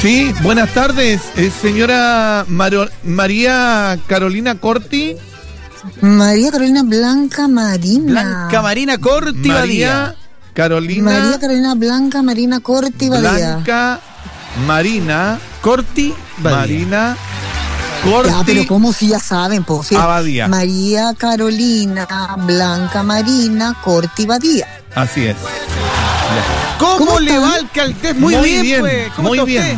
Sí, buenas tardes, eh, señora Maro- María Carolina Corti. María Carolina Blanca Marina. Blanca Marina Corti Badía. María Carolina María Carolina Blanca Marina Corti Badía. Blanca Marina Corti Badía. Marina Ya, Corti pero ¿cómo si ya saben? po? Sí. Abadía. María Carolina Blanca Marina Corti Badía. Así es. ¿Cómo, ¿Cómo le va alcalde? Muy, bien, pues. ¿Cómo muy está bien. usted?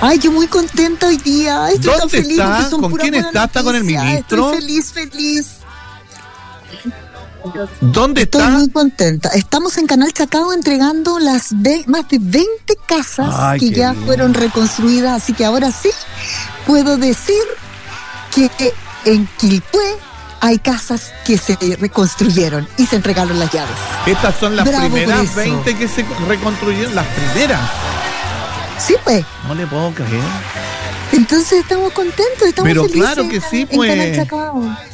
Ay, yo muy contenta hoy día. Estoy tan ¿Dónde feliz está? son ¿Con quién está? ¿Está con el ministro? Estoy feliz, feliz. ¿Dónde Estoy está? muy contenta. Estamos en Canal Chacao entregando las ve- más de 20 casas Ay, que ya bien. fueron reconstruidas, así que ahora sí puedo decir que en Quilpué hay casas que se reconstruyeron y se entregaron las llaves. Estas son las Bravo primeras eso. 20 que se reconstruyeron, las primeras. Sí, pues. No le puedo creer. Entonces estamos contentos, estamos Pero felices claro que sí, en pues.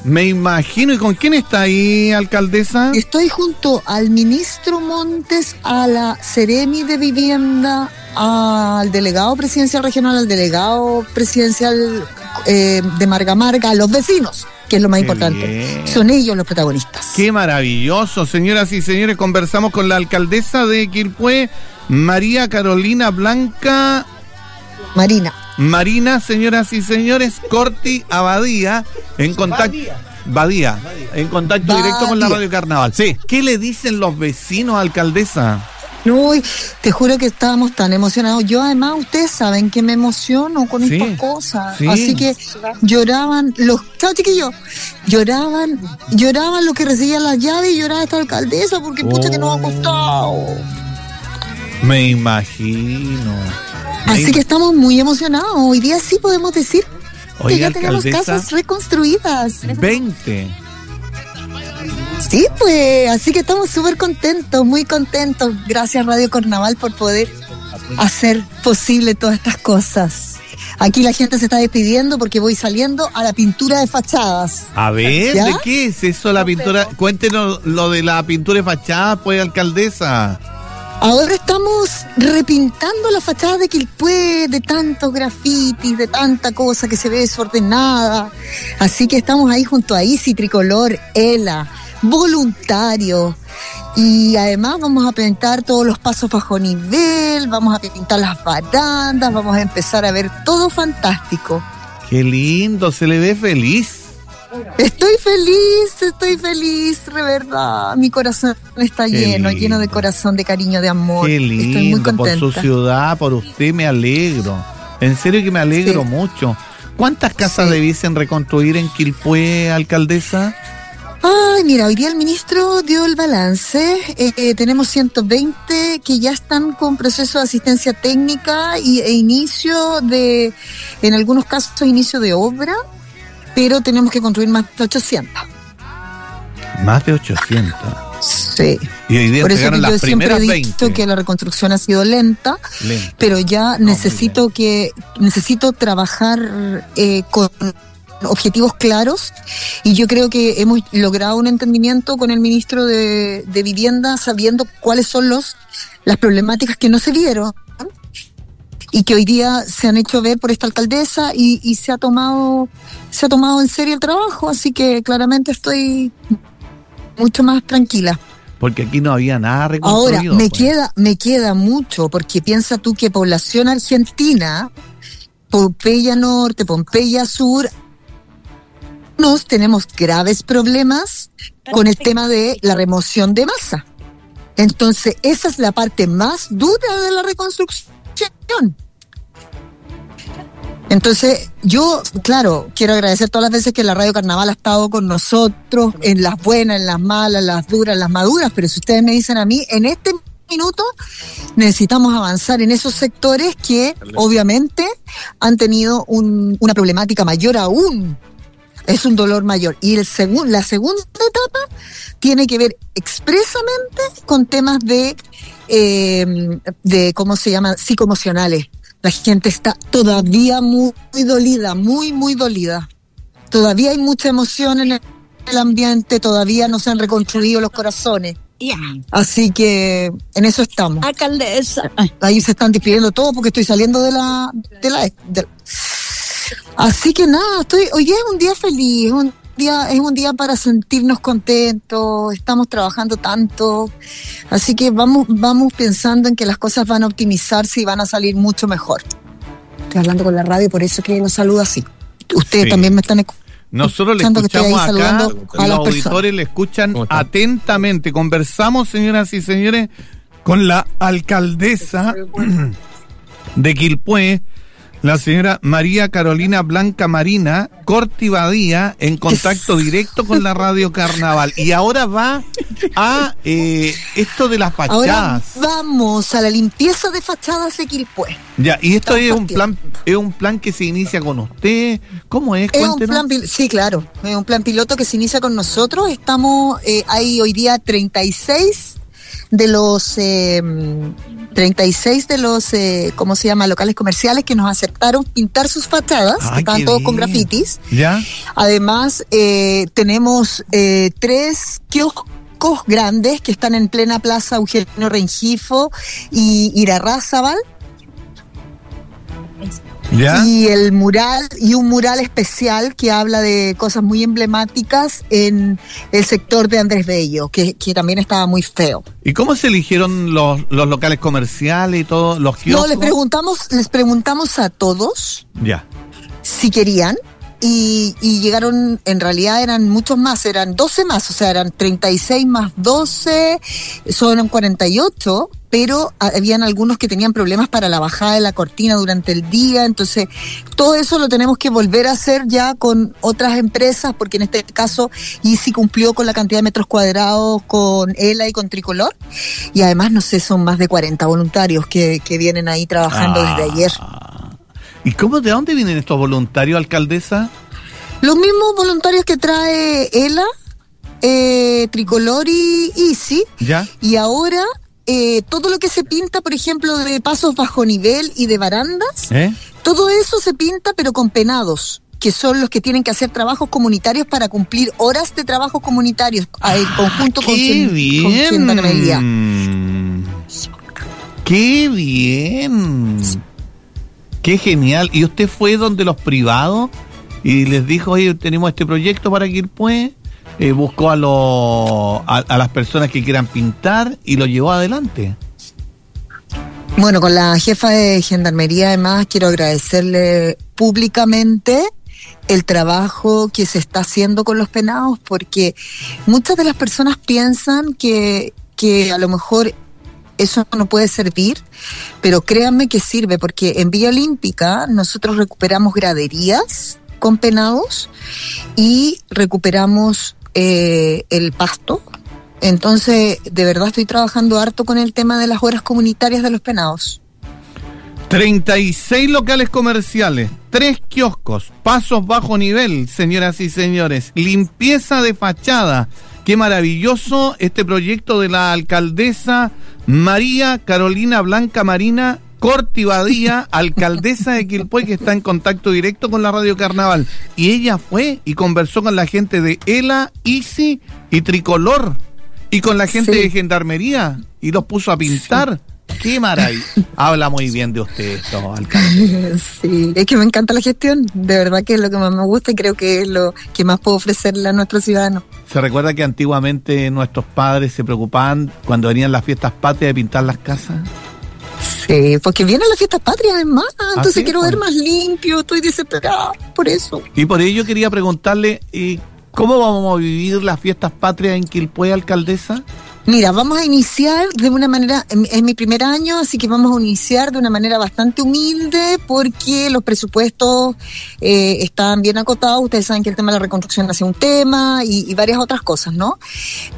Me imagino. ¿Y con quién está ahí, alcaldesa? Estoy junto al ministro Montes, a la Ceremi de Vivienda, al delegado presidencial regional, al delegado presidencial eh, de Marga Marga, a los vecinos, que es lo más Qué importante. bien. Son ellos los protagonistas. Qué maravilloso, señoras y señores. Conversamos con la alcaldesa de Quilpué, María Carolina Blanca Marina. Marina, señoras y señores, Corti Abadía, en contacto. Badía, en contacto directo con la. Radio Carnaval. Sí. ¿Qué le dicen los vecinos, alcaldesa? Uy, te juro que estábamos tan emocionados. Yo además, ustedes saben que me emociono con Sí, estas cosas. sí. Así que lloraban los, chao chiquillos, lloraban, lloraban los que recibían las llaves y lloraba esta alcaldesa porque pucha que nos ha costado. Me imagino. Me Así que estamos muy emocionados. Hoy día sí podemos decir que ya tenemos casas reconstruidas. 20. Sí, pues, así que estamos súper contentos, muy contentos. Gracias Radio Carnaval por poder hacer posible todas estas cosas. Aquí la gente se está despidiendo porque voy saliendo a la pintura de fachadas. A ver, ¿Ya? ¿de qué es eso la pintura? Cuéntenos lo de la pintura de fachada, pues, alcaldesa. Ahora estamos repintando la fachada de Quilpué, de tantos grafitis, de tanta cosa que se ve desordenada. Así que estamos ahí junto a Isi Tricolor, ELA, voluntarios. Y además vamos a pintar todos los pasos bajo nivel, vamos a pintar las barandas, vamos a empezar a ver todo fantástico. Qué lindo, se le ve feliz. Estoy feliz, estoy feliz, de verdad. Mi corazón está Qué lleno, lindo. lleno de corazón, de cariño, de amor. Qué estoy muy lindo, por su ciudad, por usted me alegro. En serio que me alegro Sí. mucho. ¿Cuántas casas Sí. debiesen reconstruir en Quilpué, alcaldesa? Ay, mira, hoy día el ministro dio el balance. Eh, eh, tenemos 120 que ya están con proceso de asistencia técnica y, e inicio de, en algunos casos, inicio de obra, pero tenemos que construir más de 800. Más de 800. Sí. Y hoy día Por eso que yo siempre he dicho 20. que la reconstrucción ha sido lenta, Lento. pero ya necesito que necesito trabajar eh, con objetivos claros y yo creo que hemos logrado un entendimiento con el ministro de, de vivienda sabiendo cuáles son los las problemáticas que no se vieron y que hoy día se han hecho ver por esta alcaldesa y, y se ha tomado se ha tomado en serio el trabajo así que claramente estoy mucho más tranquila Porque aquí no había nada Ahora, reconstruido. me pues. queda, me queda mucho, porque piensa tú que población argentina, Pompeya Norte, Pompeya Sur, nos tenemos graves problemas con el tema de la remoción de masa. Entonces, esa es la parte más dura de la reconstrucción. Entonces, yo, claro, quiero agradecer todas las veces que la Radio Carnaval ha estado con nosotros, en las buenas, en las malas, en las duras, en las maduras, pero si ustedes me dicen a mí, en este minuto necesitamos avanzar en esos sectores que obviamente han tenido un- una problemática mayor aún. Es un dolor mayor. Y el segun- la segunda etapa tiene que ver expresamente con temas de, eh, de ¿cómo se llama? Psicoemocionales. La gente está todavía muy, muy dolida, muy, muy dolida. Todavía hay mucha emoción en el, el ambiente, todavía no se han reconstruido los corazones. Así que en eso estamos. Alcaldesa. Ahí se están despidiendo todo porque estoy saliendo de la, de la, Así que nada, estoy, hoy día es un día feliz, un día, es un día para sentirnos contentos, estamos trabajando tanto, así que vamos, vamos pensando en que las cosas van a optimizarse y van a salir mucho mejor. Estoy hablando con la radio, por eso que los saludo así. Ustedes también me están escuchando nosotros le escuchamos acá, los auditores le escuchan atentamente. Conversamos, señoras y señores, con la alcaldesa de Quilpué, la señora María Carolina Blanca Marina Cortibadía en contacto directo con la radio Carnaval. Y ahora va a eh, esto de las fachadas. vamos a la limpieza de fachadas de Quilpué. Ya, y esto es un plan es un plan que se inicia con usted. ¿Cómo es? es un plan, sí, claro. Es un plan piloto que se inicia con nosotros. Estamos, eh, hay hoy día 36 de los eh, 36 de los, eh, ¿cómo se llama?, locales comerciales que nos aceptaron pintar sus fachadas, que estaban todos con grafitis. ¿Ya? Además, eh, tenemos eh, tres kioscos grandes que están en plena plaza Eugenio Rengifo y Irarrázaval y el mural, y un mural especial que habla de cosas muy emblemáticas en el sector de Andrés Bello, que, también estaba muy feo. ¿Y cómo se eligieron los, los locales comerciales y todos los kioscos? No, les preguntamos, les preguntamos a todos. Ya. Si querían. Y, y, llegaron, en realidad eran muchos más, eran 12 más, o sea, eran 36 más 12, son 48, pero habían algunos que tenían problemas para la bajada de la cortina durante el día, entonces todo eso lo tenemos que volver a hacer ya con otras empresas, porque en este caso Easy cumplió con la cantidad de metros cuadrados con ELA y con Tricolor, y además, no sé, son más de 40 voluntarios que, que vienen ahí trabajando desde ayer. Ah. ¿Y cómo, de dónde vienen estos voluntarios, alcaldesa? Los mismos voluntarios que trae ELA, eh, Tricolor y Easy. ¿Ya? Y ahora eh, todo lo que se pinta, por ejemplo, de pasos bajo nivel y de barandas, ¿Eh? todo eso se pinta pero con penados que son los que tienen que hacer trabajos comunitarios para cumplir horas de trabajos comunitarios ah, en conjunto con, bien. ¡Qué bien! ¡Qué genial! ¿Y usted fue donde los privados y les dijo, oye, tenemos este proyecto para que ir pues? Eh, buscó a, a, las personas que quieran pintar y lo llevó adelante. Bueno, con la jefa de Gendarmería además quiero agradecerle públicamente el trabajo que se está haciendo con los penados porque muchas de las personas piensan que, que a lo mejor eso no puede servir, pero créanme que sirve porque en Vía Olímpica nosotros recuperamos graderías con penados y recuperamos eh, el pasto. Entonces, de verdad estoy trabajando harto con el tema de las horas comunitarias de los penados. 36 locales comerciales, 3 kioscos, pasos bajo nivel, señoras y señores, limpieza de fachada. Qué maravilloso este proyecto de la alcaldesa María Carolina Blanca Marina Corti Badía, alcaldesa de Quilpué, que está en contacto directo con la Radio Carnaval. Y ella fue y conversó con la gente de ELA, ICI y Tricolor. Y con la gente de Gendarmería. Y los puso a pintar. Qué maravilla. Habla muy bien de usted esto, alcalde. Sí, es que me encanta la gestión. De verdad que es lo que más me gusta y creo que es lo que más puedo ofrecerle a nuestros ciudadanos. Se recuerda que antiguamente nuestros padres se preocupaban cuando venían las fiestas patrias de pintar las casas. Sí, porque vienen las fiestas patrias además, entonces quiero ver más limpio, estoy desesperada por eso. Y por ello quería preguntarle, ¿cómo vamos a vivir las fiestas patrias en Quilpué, alcaldesa? Mira, vamos a iniciar de una manera, es mi primer año, así que vamos a iniciar de una manera bastante humilde porque los presupuestos eh, están bien acotados. Ustedes saben que el tema de la reconstrucción hace un tema y, varias otras cosas, ¿no?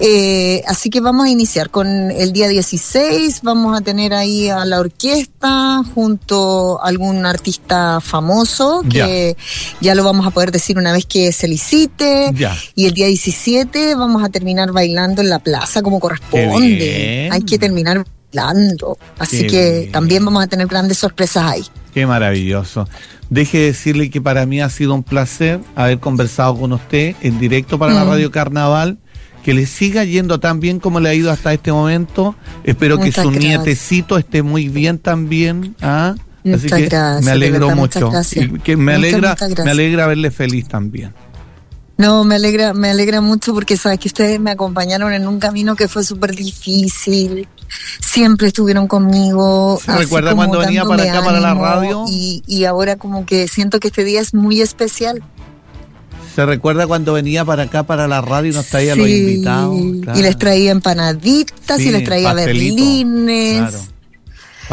Eh, así que vamos a iniciar con el día 16, vamos a tener ahí a la orquesta junto a algún artista famoso que ya, lo vamos a poder decir una vez que se licite. Y el día 17 vamos a terminar bailando en la plaza como corresponde. Hay que terminar hablando. Así que también vamos a tener grandes sorpresas ahí. Qué maravilloso. Deje decirle que para mí ha sido un placer haber conversado con usted en directo para la mm. Radio Carnaval que le siga yendo tan bien como le ha ido hasta este momento. Espero que su gracias. nietecito esté muy bien también. ¿ah? Así Muchas que gracias, me de alegro verdad, mucho. Y que me Muchas, alegra, muchas me alegra verle feliz también. No, me alegra, me alegra mucho porque sabes que ustedes me acompañaron en un camino que fue súper difícil. Siempre estuvieron conmigo. ¿Se así recuerda cuando venía para acá, para la radio? Y, y ahora como que siento que este día es muy especial. ¿Se recuerda cuando venía para acá, para la radio y nos traía los invitados? Claro. Y les traía empanaditas Sí, y les traía berlines. Claro.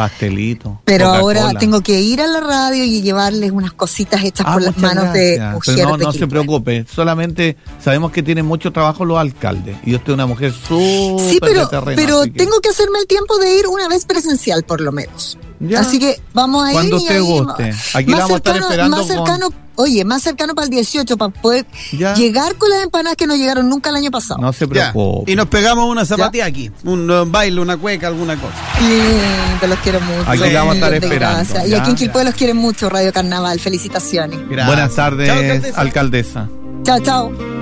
Pastelito. Pero ahora tengo que ir a la radio y llevarles unas cositas hechas Ah, por las manos de gracias. mujer Pero no, de no se preocupe, solamente sabemos que tienen mucho trabajo los alcaldes y usted es una mujer súper Sí, pero, de terreno, pero que- tengo que hacerme el tiempo de ir una vez presencial, por lo menos. Ya. Así que vamos a ir. Cuando y usted guste. Aquí más vamos a estar cercano- esperando Más con- cercano, oye, más cercano para el 18, para poder Ya. llegar con las empanadas que no llegaron nunca el año pasado. No se Ya. preocupe. Y nos pegamos una zapatilla aquí. Un, baile, una cueca, alguna cosa. Lindo, los quiero mucho. Aquí vamos a estar esperando. Y aquí en Quilpué los quieren mucho, Radio Carnaval. Felicitaciones. Gracias. Buenas tardes, Chao, alcaldesa. alcaldesa. Chao, chao.